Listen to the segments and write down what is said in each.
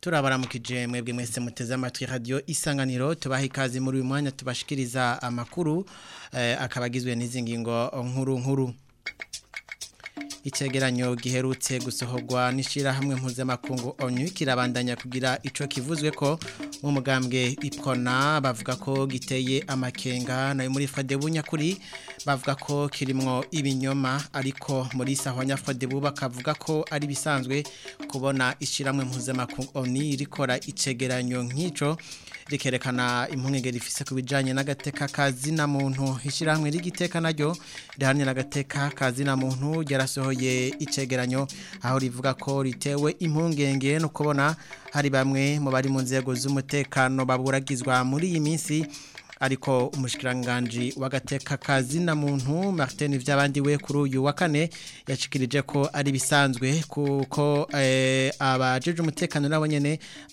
turabaramukije mwebwe mwese muteze amatwi radiyo isanganiro tubaha ikaze muri uyu mwanya tubashikiriza amakuru eh, akaba agizwe n'izi ngingo nkuru nkuru icyegeranyo giherutse gusohorwa n'ishyirahamwe mpuzamakungu onyu kirabandanya kugira icyo kivuzwe ko mu mugambwe ipfona bavuga ko giteye amakenga nayo muri fadebu nyakuri bavuga ko kirimo ibinyoma ariko muri saho nyafadebu bakavuga ko ari bisanzwe kubona ishyirahamwe mpuzamakungu onyu rikora icyegeranyo nk'icyo rikerekana impungenge rifise ku bijyanye n'agateka na muntu ishyirahamwe ry'igiteka naryo rihamye n'agateka na muntu ryarasohoye icegeranyo aho rivuga ko ritewe impungenge no kubona hari bamwe mu bari mu nzego z'umutekano baburagizwa muri iyi minsi ariko umushikiranganji w'agateka na muntu Martin Vyabandi we kuri uyu wa kane yashikirije ko ari bisanzwe kuko eh, abajije umutekano nabo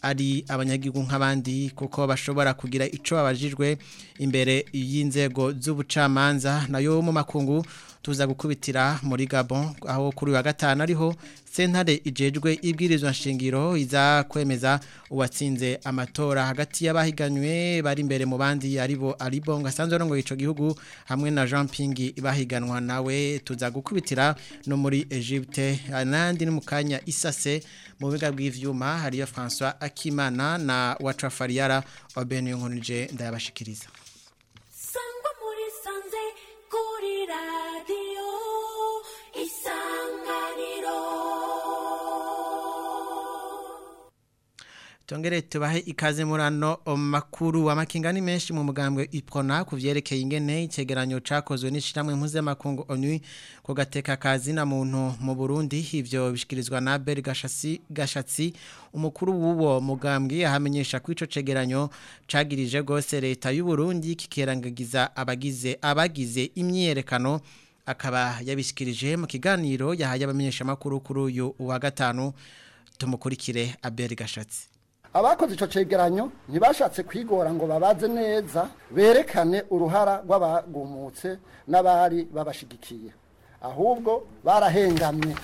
ari abanyagihugu nk'abandi kuko bashobora kugira ico abajijwe imbere y'inzego z'ubucamanza nayo mu makungu tuza gukubitira muri Gabon aho kuri wa gatanu ariho sentare ijejwe ibwirizwa nshingiro iza kwemeza uwatsinze amatora hagati y'abahiganywe bari imbere mu bandi aribo aribo ngasanzwe rongo ico gihugu hamwe na Jean Ping bahiganwa nawe tuza gukubitira no muri Egypte anandi ni mukanya isase mu biga bw'ivyuma hariyo François Akimana na Watrafariara Obenyo ndayabashikiriza nadie. tongere tubahe ikaze murano makuru wa Makingani menshi mu mugambwe ipfona ku byerekeye ingene icyegeranyo cyakozwe n'ishyirahamwe mpuzamakungu onywi ku gateka kazina muntu mu burundi ibyo bishyikirizwa na beri gashatsi umukuru w'uwo mugambwe ahamenyesha ko icyo cyegeranyo cyagirije rwose leta y'u Burundi kikerangagiza abagize abagize imyiyerekano akaba yabishyikirije mu kiganiro yahaye makuru kuri uyu wa gatanu tumukurikire aberi gashatsi abakoze icyo cyegeranyo ntibashatse kwigora ngo babaze neza berekane uruhara rw'abagumutse n'abari babashigikiye ahubwo barahengamye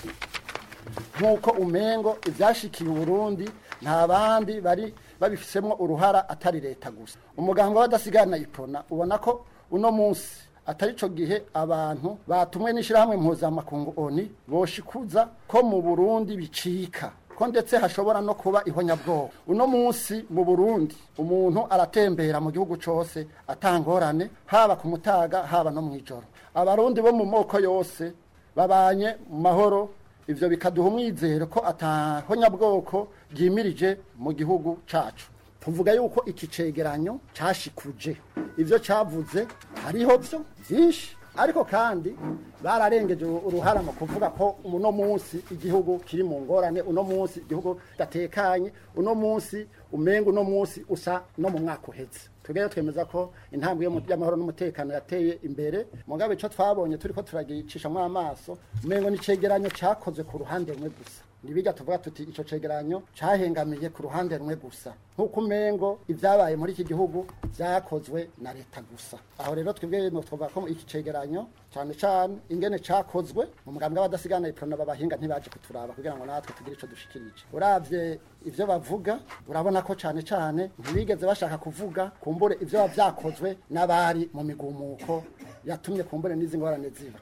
nk'uko umengo ibyashikiye uburundi nta bandi bari babifitemo uruhara atari leta gusa umuganga w'abadasigana ipona ubona ko uno munsi atari cyo gihe abantu batumwe n'ishyirahamwe mpuzamakungu oni boshikuza ko mu burundi bicika ko ndetse hashobora no kuba ihonyabwoba uno munsi mu burundi umuntu aratembera mu gihugu cyose atangorane haba ku mutaga haba no mu ijoro abarundi bo mu moko yose babanye mu mahoro ibyo bikaduha umwizero ko atahonyabwoko byimirije mu gihugu cyacu tuvuga yuko iki cegeranyo cyashikuje ibyo cyavuze hariho byo byinshi ariko kandi bararengeje uruhara mu kuvuga ko uno munsi igihugu kiri mu ngorane uno munsi igihugu gatekanye uno munsi umenga uno munsi usa no mu mwaka uhetse twebwe twemeza ko intambwe y'amahoro n'umutekano yateye imbere mu icyo twabonye turi ko turagicishamo amaso umengo n'icyegeranyo cyakoze ku ruhande rumwe gusa ntibijya tuvuga tuti icyo cegeranyo cyahengamiye ku ruhande rumwe gusa nk'uko umengo ibyabaye muri iki gihugu byakozwe na leta gusa aho rero twebwe twavuga ko iki cegeranyo cyane cyane ingene cyakozwe mu mugambwe w'abadasigana iprano babahinga ntibaje kuturaba kugira ngo natwe tugire icyo dushikirije urabye ibyo bavuga urabona ko cyane cyane ntibigeze bashaka kuvuga kumbure ibyo byakozwe n'abari mu migumuko yatumye kumbure n'izi ngorane ziba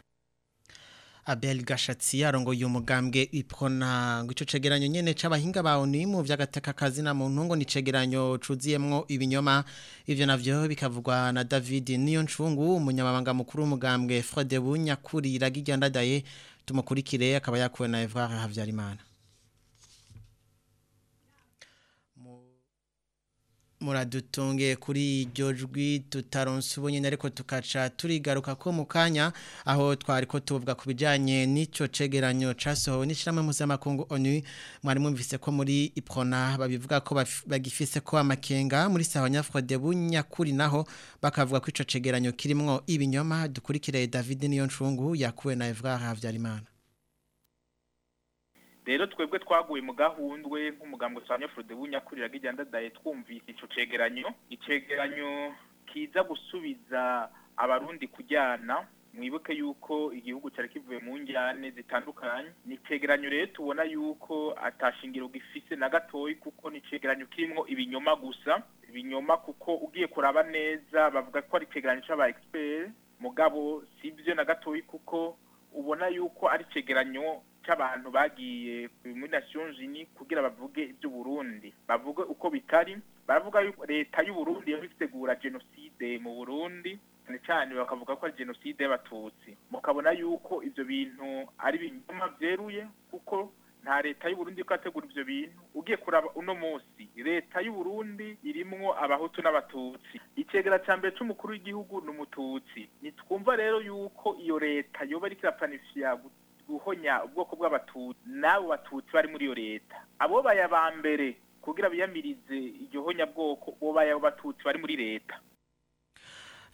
Abel Gashatsi yarongo uyu mugambwe ipfona ngo ico cegeranyo nyene c'abahinga bawo nimu vyagateka kazi na muntu ngo ni cegeranyo cuziyemwo ibinyoma ivyo navyo bikavugwa na David Niyo Ncungu umunyamabanga mukuru umugambwe Frode Bunyakuri iragijyandadaye tumukurikire akaba yakuwe na Evra Havyarimana muradutunge kuri iryo jwi tutaronse ubu nyine ariko tukaca turigaruka ko mu kanya aho twari ko tuvuga ku bijyanye n'icyo cegeranyo cyasohowe n'ishyirahamwe mpuzamakungu onu mwari mwumvise ko muri ipona babivuga ko bagifise ko amakenga muri sawa debu nyakuri naho bakavuga ko icyo cegeranyo kirimo ibinyoma dukurikire david niyo ncungu yakuwe na evra habyarimana rero twebwe twaguye mu gahundwe nk'umugambi usanga forudebu nyakurira igenda daye twumvise icyo cegeranyo icegeranyo kiza gusubiza abarundi kujyana mwibuke yuko igihugu cyari kivuye mu njyane zitandukanye ni icegeranyo rero tubona yuko atashingiro gifise na gatoyi kuko ni icegeranyo kirimo ibinyoma gusa ibinyoma kuko ugiye kuraba neza bavuga ko ari icegeranyo cy'aba expert mugabo si byo na gatoyi kuko ubona yuko ari icegeranyo cy'abantu bagiye muri nasiyonzi ni kugira bavuge iby'uburundi bavuge uko bitari baravuga yuko leta y'uburundi yari itegura jenoside mu burundi cyane cyane bakavuga ko ari jenoside y'abatutsi mukabona yuko ibyo bintu ari ibinyoma byeruye kuko nta leta y'uburundi ko ategura ibyo bintu ugiye kuraba uno munsi leta y'uburundi irimo abahutu n'abatutsi icegera cya mbere cy'umukuru w'igihugu ni umututsi nitwumva rero yuko iyo leta yoba ari kirapanifiya guhonya ubwoko bw'abatutsi n'abo batutsi bari muri iyo leta abo bayaba mbere kugira biyamirize iryo honyabwoko bo bayaba batutsi bari muri leta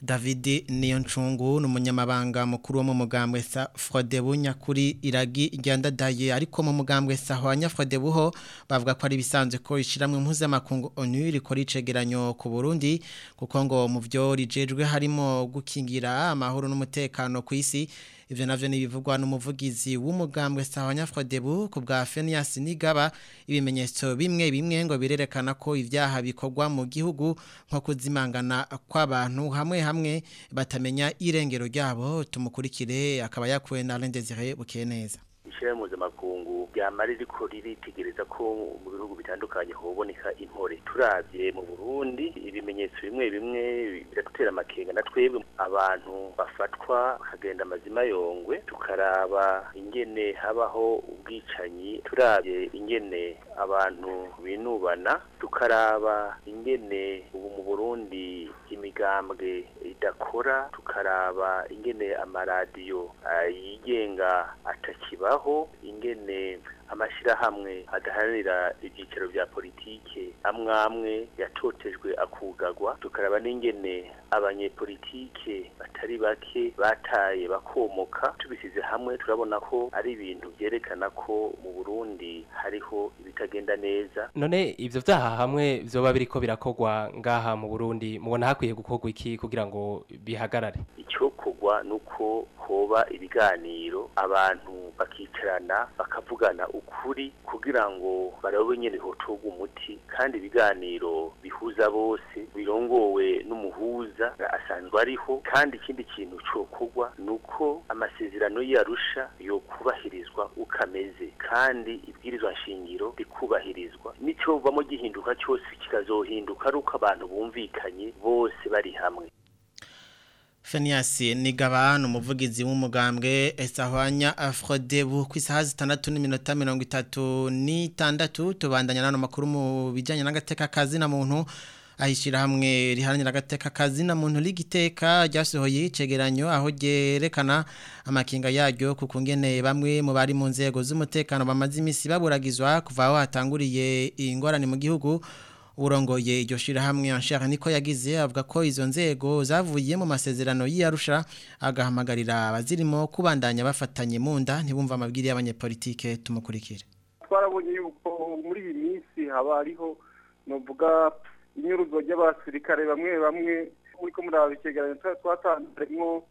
David Niyoncungu numunyamabanga mukuru wo mu mugambwe sa Frodebu nyakuri iragi ryandadaye ariko mu mugambwe sa hanya Frodebu ho bavuga ko ari ibisanzwe ko ishiramwe impuze makungu ONU rikora icegeranyo ku Burundi kuko ngo mu byo rijejwe harimo gukingira amahoro n'umutekano ku isi ivyo navyo ni bivugwa n'umuvugizi w'umugambwe Sahanya Frodebu ku bwa Fenias Nigaba ibimenyetso bimwe bimwe ngo birerekana ko ivyaha bikorwa mu gihugu nko kuzimangana kw'abantu hamwe hamwe batamenya irengero ryabo tumukurikire akaba yakuye na Rendezire bukeneza ishirahamwe mpuzamakungu ryama ririko ritegereza ko mu bihugu bitandukanye hoboneka intore turabye mu Burundi ibimenyetso bimwe bimwe biratera amakenga na twebwe abantu bafatwa hagenda amazima yongwe tukaraba ingene habaho ubwicanyi turabye ingene abantu binubana tukaraba ingene ubu mu Burundi imigambwe idakora tukaraba ingene amaradiyo yigenga atakibaho ingene amashyirahamwe adaharanira ibyiciro bya politiki amwe amwe yatotejwe akugagwa tukaraba n'ingene abanyepolitike batari bake bataye bakomoka tubisize hamwe turabona ko ari ibintu byerekana ko mu burundi hariho ibitagenda neza none ibyo byaha hamwe byoba ko birakogwa ngaha mu burundi mubona hakwiye gukorwa iki kugira ngo bihagarare icyo biterwa nuko hoba ibiganiro abantu bakicarana bakavugana ukuri kugira ngo barabe nyene hotorwa umuti kandi ibiganiro bihuza bose birongowe n'umuhuza asanzwe ariho kandi ikindi kintu cokogwa nuko amasezerano yarusha yo kubahirizwa ukameze kandi ibwirizwa shingiro rikubahirizwa nico bamo gihinduka cyose kikazohinduka ari uko abantu bumvikanye bose bari hamwe Feniasi Nigaban umuvugizi w'umugambwe Esahwanya Afrodebu ku isaha zitandatu n'iminota mirongo itatu n'itandatu tubandanya n'ano makuru mu bijyanye n'agateka kazi na muntu ayishyira hamwe riharanira agateka kazi na muntu rigiteka ryasohoye icegeranyo aho ryerekana amakinga yaryo kuko ngene bamwe mu bari mu nzego z'umutekano bamaze iminsi baburagizwa kuva aho hatanguriye ingorane mu gihugu urongoye iryo shirahamwe anshaka niko yagize avuga ko izo nzego zavuye mu masezerano y'Arusha agahamagarira abazirimo kubandanya bafatanye mu nda ntibumva amabwiri y'abanyepolitike tumukurikire twarabonye yuko muri iyi minsi haba hariho novuga inyuruzo ry'abasirikare bamwe bamwe muri ko aba ikiganiro twatanzemo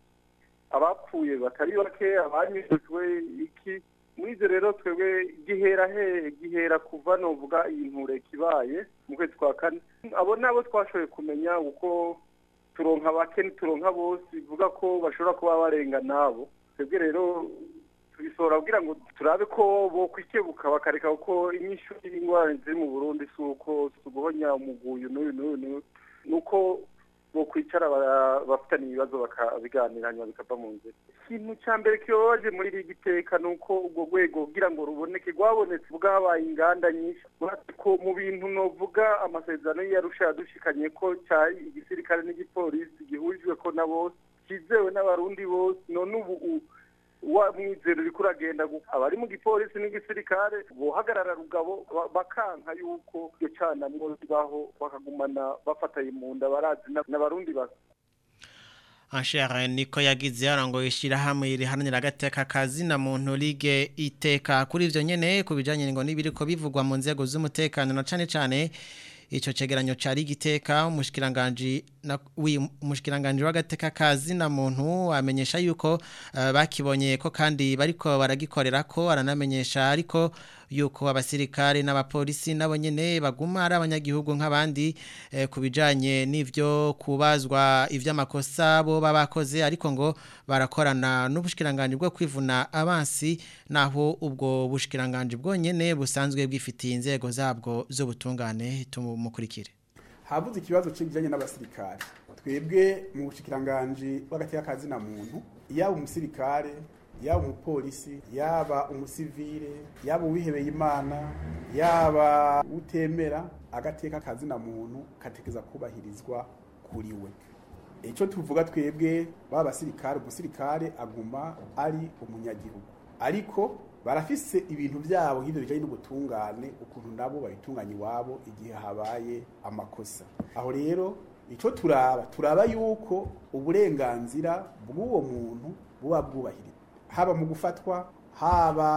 abapfuye batari bake abanyujwe iki muri ibyo rero twebwe gihera gihera kuva nuvuga iyi nture kibaye mu kwezi kwa kane abo nabo twashoboye kumenya uko turonka bake turonka bose bivuga ko bashobora kuba barenga nabo twebwe rero tubisohora kugira ngo turabe ko bokwikebuka kwikebuka bakareka kuko inyinshi y'indwara ziri mu burundi si uko tuguhonya umuguyu n'uyu n'uyu n'uko kwicara bafitanye ibibazo bakabiganiranya bikava mu nzira ikintu cya mbere kibabaje muri liga iteka ni uko urwo rwego kugira ngo ruboneke rwabonetse bwabaye inganda nyinshi ko mu bintu novuga amasezerano y'iyarusha yadushikanye ko cyari igisirikare n'igipolisi gihujwe ko na bose n'abarundi bose none ubu uwa mwizero uri kuragenda abari mu gipolisi n'igisirikare guhagarara rugabo bakanka yuko iyo canamwo ribaho bakagumana bafataye mu nda barazi n'abarundi basa Anshare niko yagize arango ishirahamwe rihananira agateka kazina muntu ligue iteka kuri ivyo ku bijyanye ngo nibiriko bivugwa mu nzego z'umutekano na cane cane icyo cyegeranyo cyari giteka umushyikiranganji w'agateka kazi na muntu amenyesha yuko eh, bakibonye ko kandi bariko baragikorera ko aranamenyesha ariko yuko abasirikare n'abapolisi nabo nyene baguma ari abanyagihugu nk'abandi eh, kubijanye n'ivyo kubazwa ivy'amakosa bo babakoze ariko ngo barakorana n'ubushikiranganje bwo kwivuna abansi naho ubwo bushikiranganje bwonyene busanzwe bwifitiye inzego zabwo z'ubutungane tumukurikire habuze ikibazo kijanye n'abasirikare twebwe mu bushikiranganje bw'agateka kazi na muntu yaba umusirikare yaba umupolisi yaba umusivire yaba uwihebeye imana yaba utemera agateka akazi na muntu kategeza kubahirizwa kuri we icyo tuvuga twebwe baba abasirikare umusirikare aguma ari umunyagihugu ariko barafise ibintu byabo nk'ibyo bijyanye n'ubutungane ukuntu nabo babitunganya iwabo igihe habaye amakosa aho rero icyo turaba turaba yuko uburenganzira bw'uwo muntu buba bwubahiriza haba mu gufatwa haba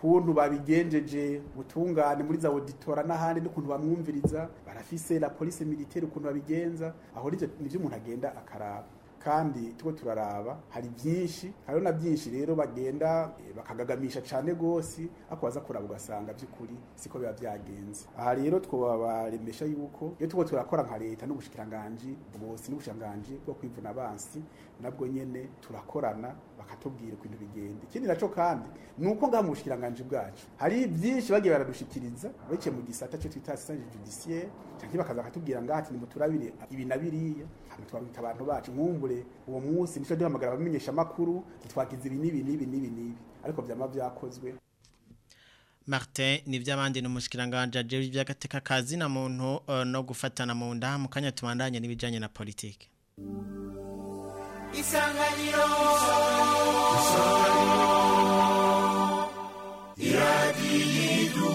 kuntu babigenjeje butungane muri za auditora n'ahandi n'ukuntu bamwumviriza barafise la police militaire ukuntu babigenza aho nivyo umuntu agenda akaraba kandi two turaraba hari byinshi hariho na byinshi rero bagenda eh, bakagagamisha cyane rwose ariko waza kuraba ugasanga by'ukuri siko biba byagenze aha rero twabaremesha yuko iyo tuba turakora nka leta n'ubushikiranganji bwose n'ubushikiranganji bwo kwivuna abansi nabwo nyine turakorana bakatubwira ukuntu bigenda ikindi nacyo kandi ni uko ngaha mu bushikiranganji bwacu hari byinshi bagiye baradushikiriza biciye mu gisata cyo twita asitanse judisiye cyangwa bakaza bakatubwira ngo ati nimuturabire ibi na biriya twabita abantu bacu nkumbure uwo munsi nicyo duhamagara abamenyesha amakuru twagize ibi n'ibi n'ibi n'ibi n'ibi ariko byaba byakozwe Martin ni nivy'abandi n'umushikiranganje jeje by'agateka kazi na muntu eh, no gufatana mu nda mu kanya tubandanye n'ibijanye na politiki Isanganiro Isanganiro Iradi yidu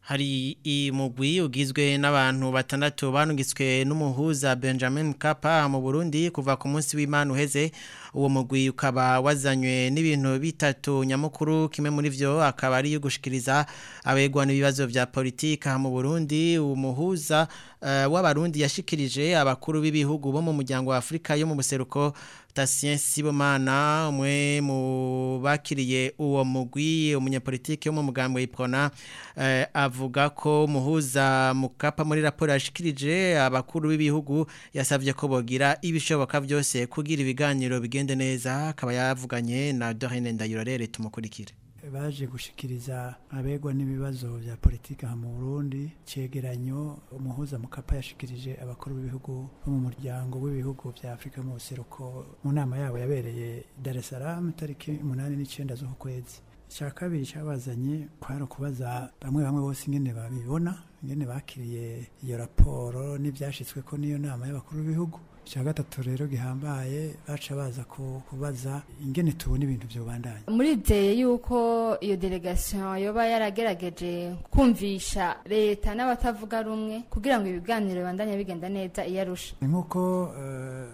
hari imugwi ugizwe n'abantu batandatu banugiswe n'umuhuza Benjamin Kapa mu Burundi kuva ku munsi w'Imana uheze uwo mugwi ukaba wazanywe n'ibintu bitatu nyamukuru kimwe muri byo akaba ari gushikiriza abegwa n'ibibazo bya politika mu Burundi umuhuza eh, w'abarundi yashikirije abakuru b'ibihugu bo mu muryango wa Afrika yo mu buseruko Tasien Sibomana umwe mu bakiriye uwo mugwi umunyapolitike wo mu mugambo yipona eh, avuga ko muhuza mukapa muri raporo yashikirije abakuru b'ibihugu yasabye ko bogira ibishoboka byose kugira ibiganiro bigenda mugende neza akaba yavuganye na dorine ndayurarere tumukurikire baje gushikiriza abegwa n'ibibazo bya politiki aha mu burundi cyegeranyo umuhuza mukapa yashikirije abakuru b'ibihugu bo mu muryango w'ibihugu bya Afrika mu buseruko mu nama yabo yabereye dar es salaam tariki umunani n'icyenda z'ukwezi cya kabiri cyabazanye kwari ukubaza bamwe bamwe bose ingene babibona ingene bakiriye iyo raporo n'ibyashyitswe ko n'iyo nama y'abakuru b'ibihugu cya gatatu rero gihambaye baca baza kubaza ingene tubona ibintu by'ububandanya muribye yuko iyo delegasiyo yoba yaragerageje kumvisha leta n'abatavuga rumwe kugira ngo ibiganiro bibandanye bigenda neza iyo arusha nk'uko eh,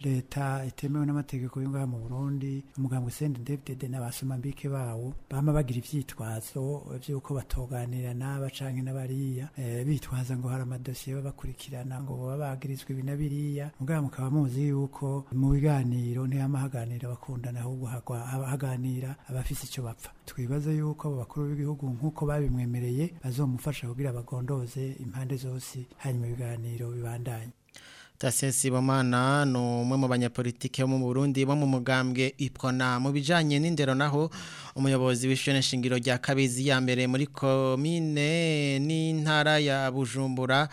leta itemewe n'amategeko y'ingaha mu burundi umuganga usenda ndebdede n'abasomambike bawo bama bagira ibyitwazo by'uko batoganira n'aba canke n'abariya eh, bitwaza ngo hari amadosiye babakurikirana ngo baba bagirizwa ibi na biriya mugabo mukaba muzi yuko mu biganiro ntihama haganira bakundana ahubwo haganira abafise icyo bapfa twibaze yuko abo bakuru b'ibihugu nk'uko babimwemereye bazomufasha kugira abagondoze impande zose hanyuma ibiganiro bibandanye Tasesi Bomana no umwe mu banyapolitike bo mu Burundi bo mu mugambwe Ipona mu bijanye n'indero naho umuyobozi w'ishene shingiro rya Kabezi ya mbere muri komine n'intara ya Bujumbura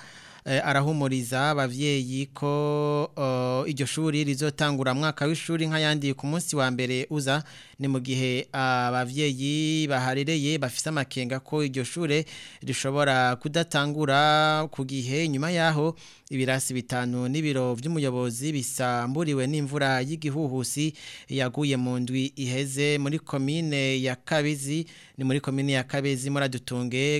Eh, arahumuriza abavyeyi ko eh, iryo shuri rizotangura mwaka w'ishuri nk'ayandi ku munsi wa mbere uza ni mu gihe ah, abavyeyi baharereye bafise amakenga ko iryo shuri rishobora kudatangura ku gihe nyuma yaho ibirasi bitanu n'ibiro by'umuyobozi bisamburiwe n'imvura y'igihuhusi yaguye mu ndwi iheze muri komine ya Kabizi muri komini ya kabezi muradutunge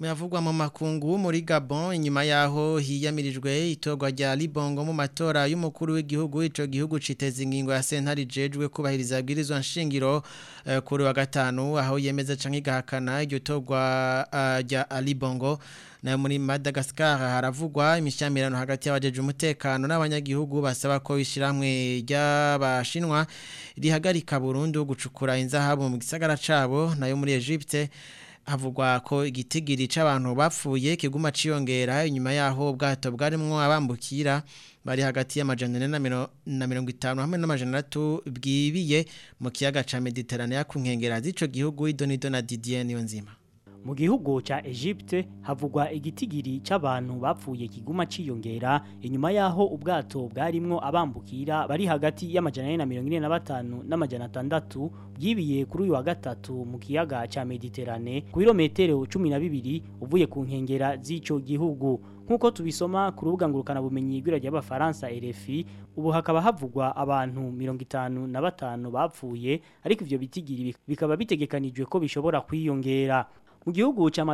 muyavugwa mu makungu muri Gabon inyuma yaho hiyamirijwe itogwa rya Libongo mu matora y'umukuru w'igihugu ico gihugu citeze ingingo ya sentari jejwe kubahiriza bwirizwa nshingiro uh, kuri wa gatanu aho yemeza canke igahakana iryo togwa eh, rya uh, Libongo na muri Madagascar haravugwa imishamirano hagati y'abajeje umutekano n'abanyagihugu basaba ko ishiramwe ry'abashinwa rihagarika burundu gucukura inzahabu mu gisagara cabo nayo muri Egypte havugwa ko igitigiri cy'abantu bapfuye kiguma ciyongera inyuma yaho ubwato bwarimo abambukira bari hagati y'amajana ane na mirongo itanu hamwe n'amajana atatu bwibiye mu kiyaga ca mediterane ku nkengero z'icyo gihugu idonido na didier niyo nzima mu gihugu cya Egypte havugwa igitigiri cy'abantu bapfuye kiguma ciyongera inyuma yaho ubwato bwarimwo abambukira bari hagati y'amajana ane na mirongo ine na batanu n'amajana atandatu byibiye kuri uyu wa gatatu mu kiyaga cya Mediterane ku birometero cumi na bibiri uvuye ku nkengera z’icyo gihugu nk'uko tubisoma ku rubuga ngurukanabumenyi rw'ira ry'abafaransa RFI ubu hakaba havugwa abantu mirongo itanu na batanu bapfuye ariko ibyo bitigiri bikaba bitegekanijwe ko bishobora kwiyongera mu gihugu cya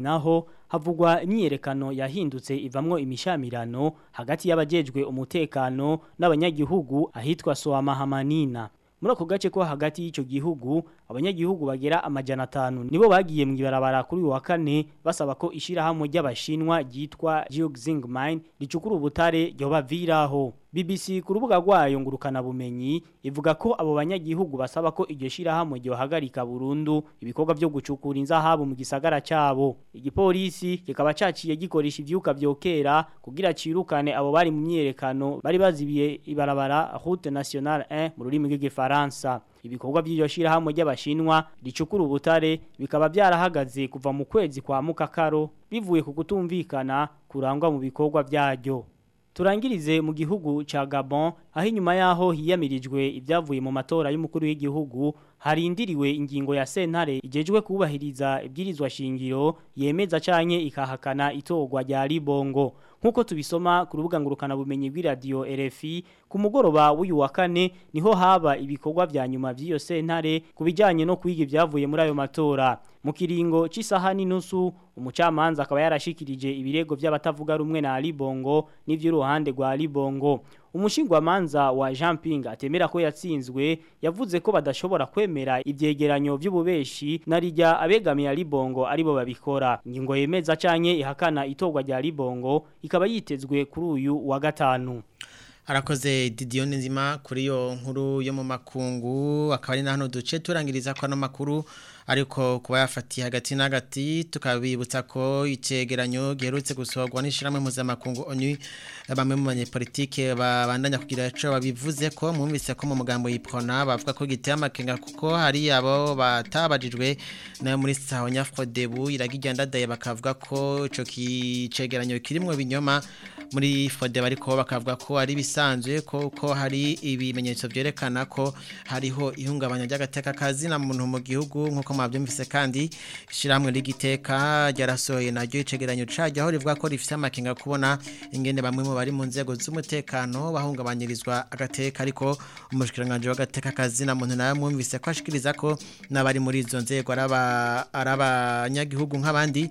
naho havugwa imyiyerekano yahindutse ivamwo imishamirano hagati y'abajejwe umutekano n'abanyagihugu ahitwa Soamahamanina muri ako gace ko hagati y'icyo gihugu abanyagihugu bagera amajyana atanu nibo bagiye mu ibarabara kuri uyu wa kane basaba ko ishyirahamwe ry'abashinwa ryitwa Jiugzing Mine ricukura ubutare ryobaviraho BBC ku rubuga rwayo ngurukana bumenyi ivuga ko abo banyagihugu basaba ko iryo shirahamwe ryo hagarika burundu ibikorwa byo gucukura inzahabu mu gisagara cyabo igipolisi kikaba caciye gikoresha ivyuka byokera kugira cirukane abo bari mu myerekano bari bazibiye ibarabara route nationale 1 mu rurimi rw'igifaransa ibikorwa by'iryo shirahamwe ry'abashinwa ricukura ubutare bikaba byarahagaze kuva mu kwezi kwa mukakaro bivuye ku kutumvikana kurangwa mu bikorwa byaryo turangirize mu gihugu cya Gabon aho inyuma yaho hiyamirijwe ibyavuye mu matora y'umukuru w'igihugu harindiriwe ingingo ya sentare igejwe kubahiriza ibyirizwa shingiro yemeza canke ikahakana itogwa rya Libongo nk'uko tubisoma ku rubuga ngurukanabumenyi bw'iradiyo RFI ku mugoroba w'uyu wa kane niho haba ibikorwa bya nyuma by'iyo sentare ku bijyanye no kwiga ibyavuye muri ayo matora mu kiringo cy'isaha n'inusu umucamanza akaba yarashikirije ibirego by'abatavuga rumwe na Alibongo n'iby'uruhande rwa Alibongo umushingwamanza wa Jean Ping atemera ko yatsinzwe yavuze ko badashobora kwemera ibyegeranyo by'ububeshi narijya abegamiye Libongo aribo babikora ingingo yemeza canke ihakana itogwa rya Libongo ikaba yitezwe kuri uyu wa gatanu arakoze didiyo nzima kuri iyo nkuru yo mu makungu akaba ari na duce turangiriza kwa no makuru ariko kuba yafatiye hagati na hagati tukabibutsa ko icyegeranyo giherutse gusohorwa n'ishyirahamwe mpuzamakungu oni bamwe mu banyepolitike babandanya kugira icyo babivuze ko mwumvise ko mu mugambo yipfona bavuga ko giteye amakenga kuko hari abo batabajijwe nayo muri saho nyafrodebu iragijya ndadaye bakavuga ko icyo kicegeranyo kirimo binyoma muri fode bariko bakavuga ko ari bisanzwe koko hari ibimenyetso byerekana ko hariho ihungabanya ry'agateka na muntu mu gihugu nk'uko mwabyumvise kandi ishyirahamwe ry'igiteka ryarasohoye naryo icegeranyo cajyaho rivuga ko rifite amakenga kubona ingene bamwe mu bari mu nzego z'umutekano bahungabanyirizwa agateka ariko umushikiranganje w'agateka na muntu nawe mwumvise ko ashikiriza ko n'abari muri izo nzego ari abanyagihugu nk'abandi